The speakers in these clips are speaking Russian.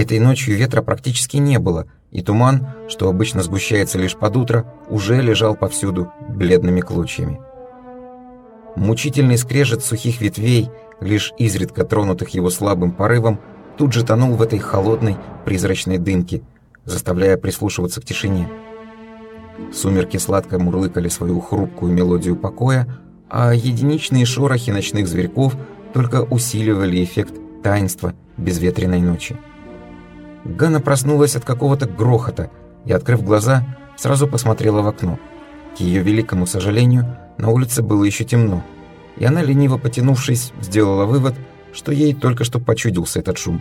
Этой ночью ветра практически не было, и туман, что обычно сгущается лишь под утро, уже лежал повсюду бледными клочьями. Мучительный скрежет сухих ветвей, лишь изредка тронутых его слабым порывом, тут же тонул в этой холодной призрачной дымке, заставляя прислушиваться к тишине. Сумерки сладко мурлыкали свою хрупкую мелодию покоя, а единичные шорохи ночных зверьков только усиливали эффект таинства безветренной ночи. Ганна проснулась от какого-то грохота и, открыв глаза, сразу посмотрела в окно. К ее великому сожалению, на улице было еще темно, и она, лениво потянувшись, сделала вывод, что ей только что почудился этот шум.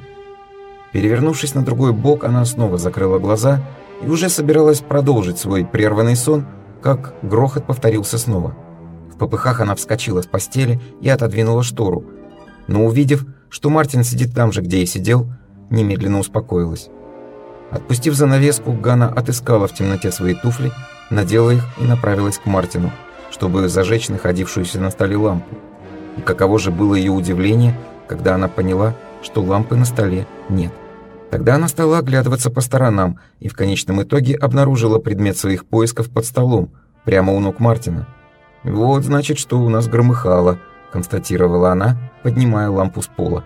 Перевернувшись на другой бок, она снова закрыла глаза и уже собиралась продолжить свой прерванный сон, как грохот повторился снова. В попыхах она вскочила с постели и отодвинула штору, но увидев, что Мартин сидит там же, где и сидел, немедленно успокоилась. Отпустив занавеску, Гана отыскала в темноте свои туфли, надела их и направилась к Мартину, чтобы зажечь находившуюся на столе лампу. И каково же было ее удивление, когда она поняла, что лампы на столе нет. Тогда она стала оглядываться по сторонам и в конечном итоге обнаружила предмет своих поисков под столом, прямо у ног Мартина. «Вот, значит, что у нас громыхало», — констатировала она, поднимая лампу с пола.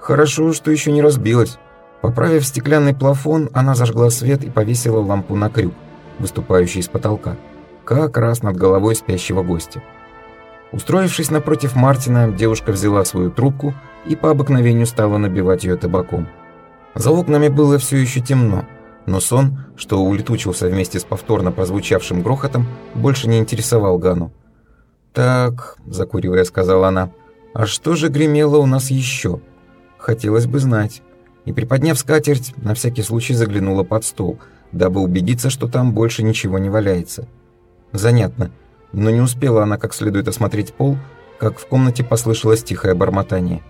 «Хорошо, что еще не разбилась». Поправив стеклянный плафон, она зажгла свет и повесила лампу на крюк, выступающий из потолка, как раз над головой спящего гостя. Устроившись напротив Мартина, девушка взяла свою трубку и по обыкновению стала набивать ее табаком. За окнами было все еще темно, но сон, что улетучился вместе с повторно прозвучавшим грохотом, больше не интересовал Гану. «Так», — закуривая, сказала она, — «а что же гремело у нас еще? Хотелось бы знать» и, приподняв скатерть, на всякий случай заглянула под стол, дабы убедиться, что там больше ничего не валяется. Занятно, но не успела она как следует осмотреть пол, как в комнате послышалось тихое бормотание.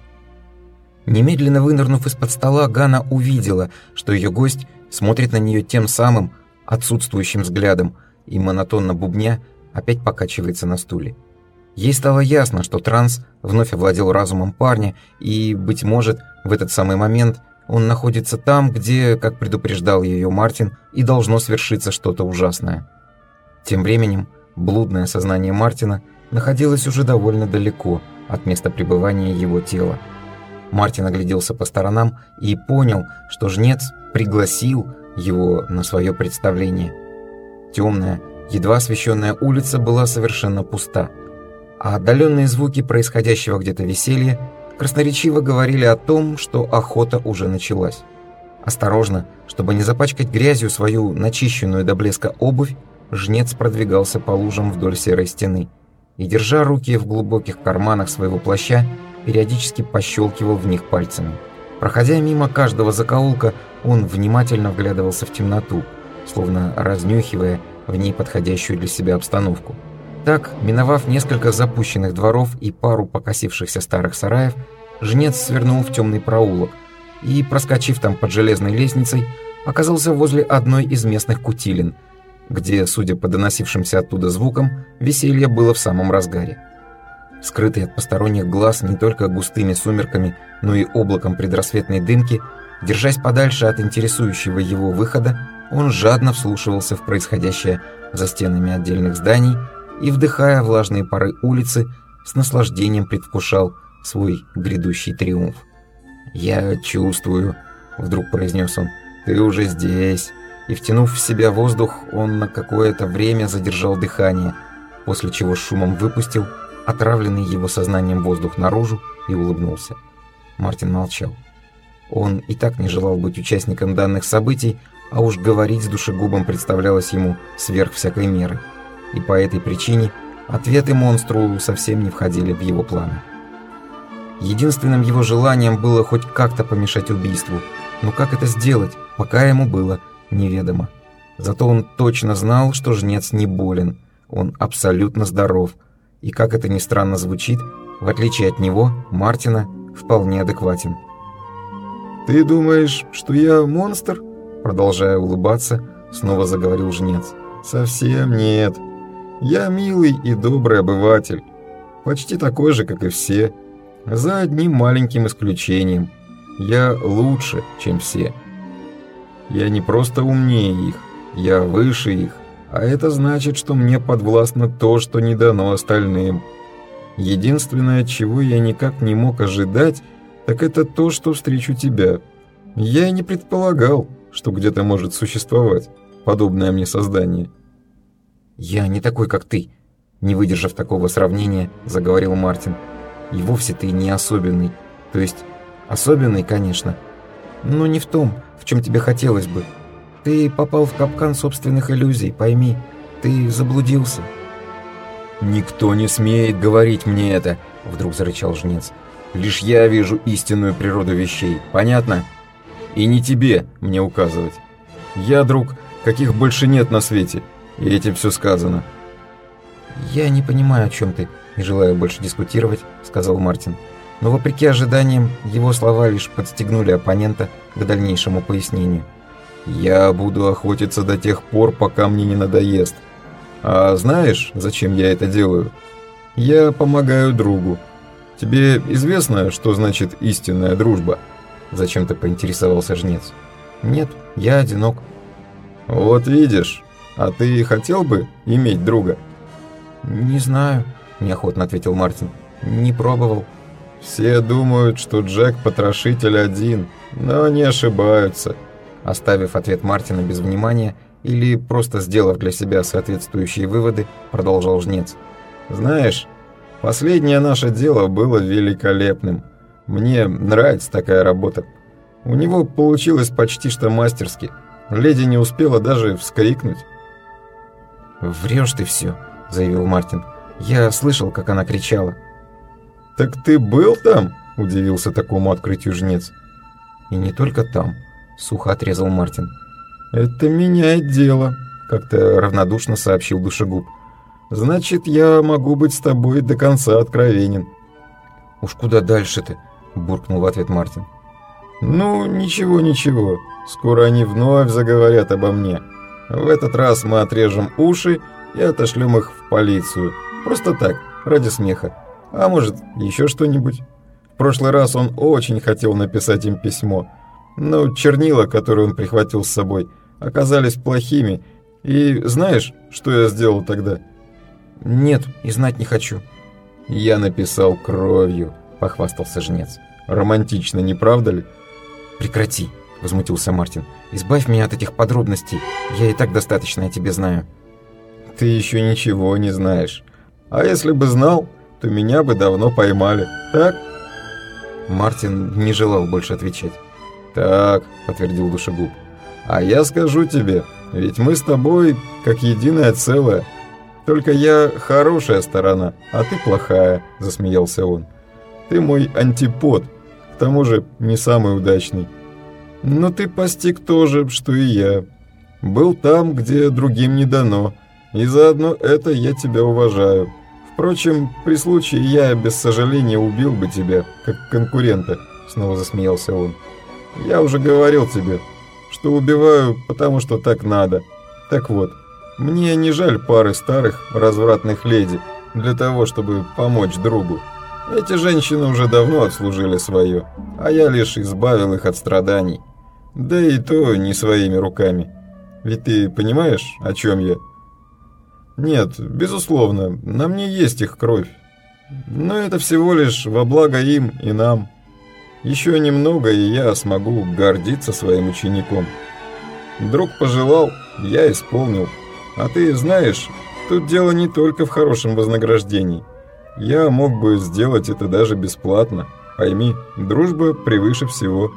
Немедленно вынырнув из-под стола, Гана увидела, что ее гость смотрит на нее тем самым отсутствующим взглядом и, монотонно бубня, опять покачивается на стуле. Ей стало ясно, что транс вновь овладел разумом парня, и, быть может, в этот самый момент он находится там, где, как предупреждал ее Мартин, и должно свершиться что-то ужасное. Тем временем блудное сознание Мартина находилось уже довольно далеко от места пребывания его тела. Мартин огляделся по сторонам и понял, что жнец пригласил его на свое представление. Темная, едва освещенная улица была совершенно пуста, а отдаленные звуки происходящего где-то веселья красноречиво говорили о том, что охота уже началась. Осторожно, чтобы не запачкать грязью свою начищенную до блеска обувь, жнец продвигался по лужам вдоль серой стены и, держа руки в глубоких карманах своего плаща, периодически пощелкивал в них пальцами. Проходя мимо каждого закоулка, он внимательно вглядывался в темноту, словно разнюхивая в ней подходящую для себя обстановку. Так, миновав несколько запущенных дворов и пару покосившихся старых сараев, жнец свернул в темный проулок и, проскочив там под железной лестницей, оказался возле одной из местных кутилин, где, судя по доносившимся оттуда звукам, веселье было в самом разгаре. Скрытый от посторонних глаз не только густыми сумерками, но и облаком предрассветной дымки, держась подальше от интересующего его выхода, он жадно вслушивался в происходящее за стенами отдельных зданий и, вдыхая влажные пары улицы, с наслаждением предвкушал свой грядущий триумф. «Я чувствую», — вдруг произнес он, — «ты уже здесь». И, втянув в себя воздух, он на какое-то время задержал дыхание, после чего шумом выпустил отравленный его сознанием воздух наружу и улыбнулся. Мартин молчал. Он и так не желал быть участником данных событий, а уж говорить с душегубом представлялось ему сверх всякой меры и по этой причине ответы монстру совсем не входили в его планы. Единственным его желанием было хоть как-то помешать убийству, но как это сделать, пока ему было неведомо. Зато он точно знал, что жнец не болен, он абсолютно здоров, и как это ни странно звучит, в отличие от него, Мартина вполне адекватен. «Ты думаешь, что я монстр?» Продолжая улыбаться, снова заговорил жнец. Совсем нет. Я милый и добрый обыватель. Почти такой же, как и все. За одним маленьким исключением. Я лучше, чем все. Я не просто умнее их, я выше их. А это значит, что мне подвластно то, что не дано остальным. Единственное, чего я никак не мог ожидать, так это то, что встречу тебя. Я и не предполагал, что где-то может существовать подобное мне создание. «Я не такой, как ты», — не выдержав такого сравнения, заговорил Мартин. «И вовсе ты не особенный. То есть, особенный, конечно, но не в том, в чем тебе хотелось бы. Ты попал в капкан собственных иллюзий, пойми. Ты заблудился». «Никто не смеет говорить мне это», — вдруг зарычал жнец. «Лишь я вижу истинную природу вещей, понятно? И не тебе мне указывать. Я, друг, каких больше нет на свете, и этим все сказано». «Я не понимаю, о чем ты, не желаю больше дискутировать», — сказал Мартин. Но, вопреки ожиданиям, его слова лишь подстегнули оппонента к дальнейшему пояснению. «Я буду охотиться до тех пор, пока мне не надоест. А знаешь, зачем я это делаю? Я помогаю другу. Тебе известно, что значит истинная дружба?» Зачем-то поинтересовался жнец. «Нет, я одинок». «Вот видишь, а ты хотел бы иметь друга?» «Не знаю», – неохотно ответил Мартин. «Не пробовал». «Все думают, что Джек потрошитель один, но не ошибаются». Оставив ответ Мартина без внимания или просто сделав для себя соответствующие выводы, продолжал Жнец. «Знаешь, последнее наше дело было великолепным. Мне нравится такая работа. У него получилось почти что мастерски. Леди не успела даже вскрикнуть». «Врешь ты все», — заявил Мартин. «Я слышал, как она кричала». «Так ты был там?» – удивился такому открытию жнец. «И не только там», – сухо отрезал Мартин. «Это меняет дело», – как-то равнодушно сообщил душегуб. «Значит, я могу быть с тобой до конца откровенен». «Уж куда дальше-то?» – буркнул в ответ Мартин. «Ну, ничего-ничего, скоро они вновь заговорят обо мне. В этот раз мы отрежем уши и отошлем их в полицию. Просто так, ради смеха. А может, еще что-нибудь? В прошлый раз он очень хотел написать им письмо, но чернила, которые он прихватил с собой, оказались плохими. И знаешь, что я сделал тогда? Нет, и знать не хочу. Я написал кровью, похвастался жнец. Романтично, не правда ли? Прекрати, возмутился Мартин. Избавь меня от этих подробностей. Я и так достаточно о тебе знаю. Ты еще ничего не знаешь. А если бы знал, то меня бы давно поймали. Так?» Мартин не желал больше отвечать. «Так», — подтвердил душегуб. «А я скажу тебе, ведь мы с тобой как единое целое. Только я хорошая сторона, а ты плохая», — засмеялся он. «Ты мой антипод, к тому же не самый удачный. Но ты постиг то же, что и я. Был там, где другим не дано, и заодно это я тебя уважаю». Впрочем, при случае я без сожаления убил бы тебя, как конкурента, снова засмеялся он. Я уже говорил тебе, что убиваю, потому что так надо. Так вот, мне не жаль пары старых развратных леди для того, чтобы помочь другу. Эти женщины уже давно отслужили свое, а я лишь избавил их от страданий. Да и то не своими руками. Ведь ты понимаешь, о чем я?» Нет, безусловно, на мне есть их кровь. Но это всего лишь во благо им и нам. Еще немного, и я смогу гордиться своим учеником. Друг пожелал, я исполнил. А ты знаешь, тут дело не только в хорошем вознаграждении. Я мог бы сделать это даже бесплатно. Пойми, дружба превыше всего.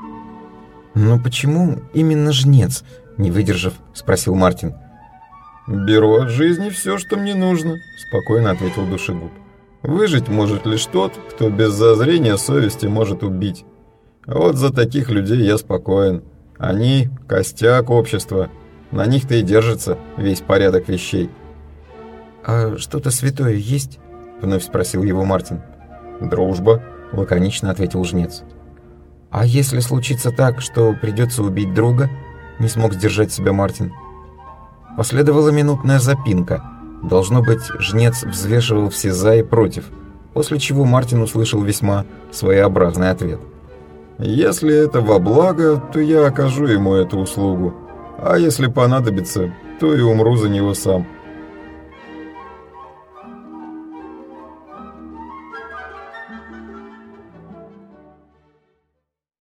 «Но почему именно жнец?» – не выдержав, спросил Мартин. «Беру от жизни все, что мне нужно», – спокойно ответил душегуб. «Выжить может лишь тот, кто без зазрения совести может убить. Вот за таких людей я спокоен. Они – костяк общества. На них-то и держится весь порядок вещей». «А что-то святое есть?» – вновь спросил его Мартин. «Дружба», – лаконично ответил жнец. «А если случится так, что придется убить друга?» – не смог сдержать себя Мартин. Последовала минутная запинка. Должно быть, жнец взвешивал все «за» и «против», после чего Мартин услышал весьма своеобразный ответ. «Если это во благо, то я окажу ему эту услугу, а если понадобится, то и умру за него сам».